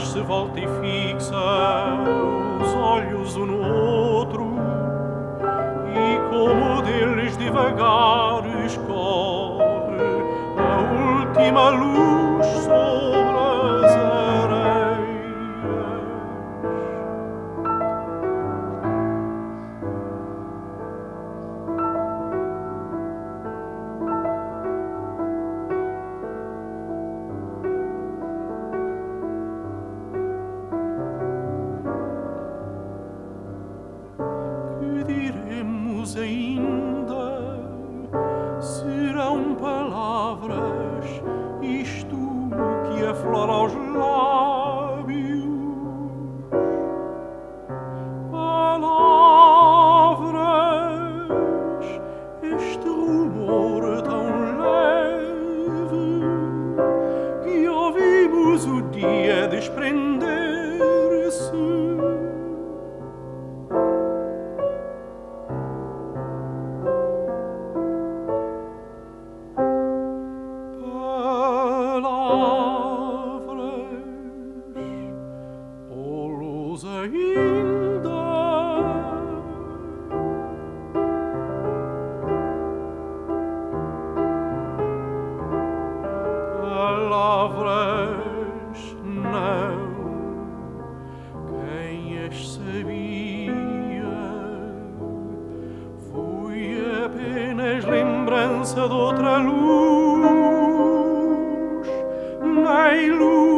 mas se volta e fixa os olhos um no outro e como deles devagar ainda? Serão palavras isto que aflora aos lábios? Palavras, este rumor tão leve que ouvimos o dia desprender-se. Lembrança de outra luz vai luz.